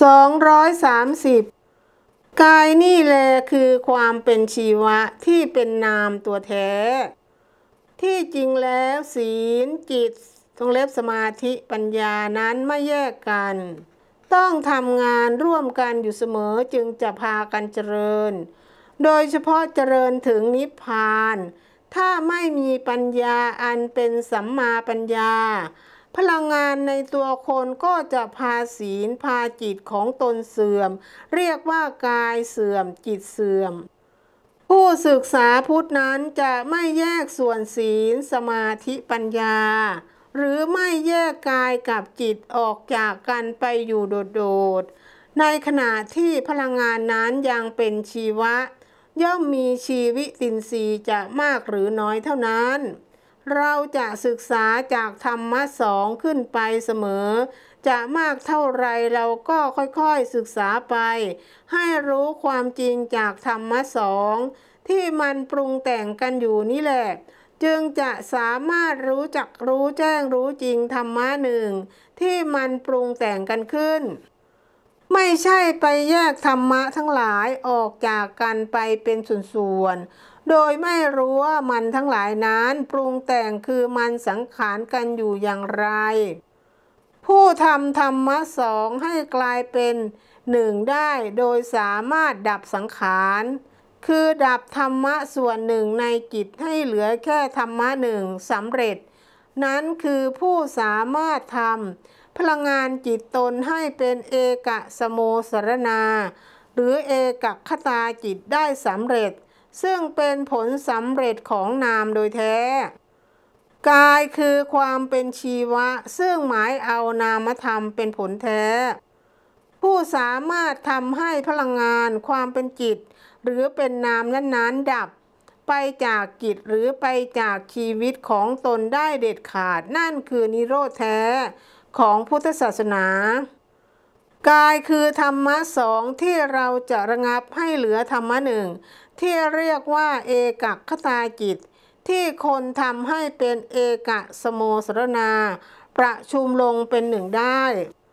230 กายนี่แลคือความเป็นชีวะที่เป็นนามตัวแท้ ที่จริงแล้วศีลจิตทงเล็บสมาธิปัญญานั้นไม่แยกกัน ต้องทำงานร่วมกันอยู่เสมอจึงจะพากันเจริญ โดยเฉพาะเจริญถึงนิพพาน ถ้าไม่มีปัญญาอันเป็นสัมมาปัญญา พลังงานในตัวคนก็จะพาศีลพาจิตของตนเสื่อม เรียกว่ากายเสื่อมจิตเสื่อม ผู้ศึกษาพุทธนั้นจะไม่แยกส่วนศีลสมาธิปัญญา หรือไม่แยกกายกับจิตออกจากกันไปอยู่โดดๆ ในขณะที่พลังงานนั้นยังเป็นชีวะ ย่อมมีชีวิตินทรีย์จะมากหรือน้อยเท่านั้น เราจะศึกษาจากธรรมะสองขึ้นไปเสมอ จะมากเท่าไรเราก็ค่อยๆศึกษาไป ให้รู้ความจริงจากธรรมะสองที่มันปรุงแต่งกันอยู่นี่แหละ จึงจะสามารถรู้จักรู้แจ้งรู้จริงธรรมะหนึ่งที่มันปรุงแต่งกันขึ้น ไม่ใช่ไปแยกธรรมะทั้งหลายออกจากกันไปเป็นส่วนๆ โดยไม่รู้ว่ามันทั้งหลายนั้นปรุงแต่งคือมันสังขารกันอยู่อย่างไร ผู้ทำธรรมะสองให้กลายเป็นหนึ่งได้โดยสามารถดับสังขารคือดับธรรมะส่วนหนึ่งในจิตให้เหลือแค่ธรรมะหนึ่งสำเร็จ นั้นคือผู้สามารถทำพลังงานจิตตนให้เป็นเอกสโมสรณาหรือเอกคตาจิตได้สำเร็จ ซึ่งเป็นผลสำเร็จของนามโดยแท้ กายคือความเป็นชีวะ ซึ่งหมายเอานามธรรมเป็นผลแท้ ผู้สามารถทำให้พลังงานความเป็นจิต หรือเป็นนามนั้นๆดับ ไปจากจิตหรือไปจากชีวิตของตนได้เด็ดขาด นั่นคือนิโรธแท้ของพุทธศาสนากายคือธรรมะสองที่เราจะระงับให้เหลือธรรมะหนึ่งที่เรียกว่าเอกคตาจิต ที่คนทำให้เป็นเอกสโมสรณาประชุมลงเป็นหนึ่งได้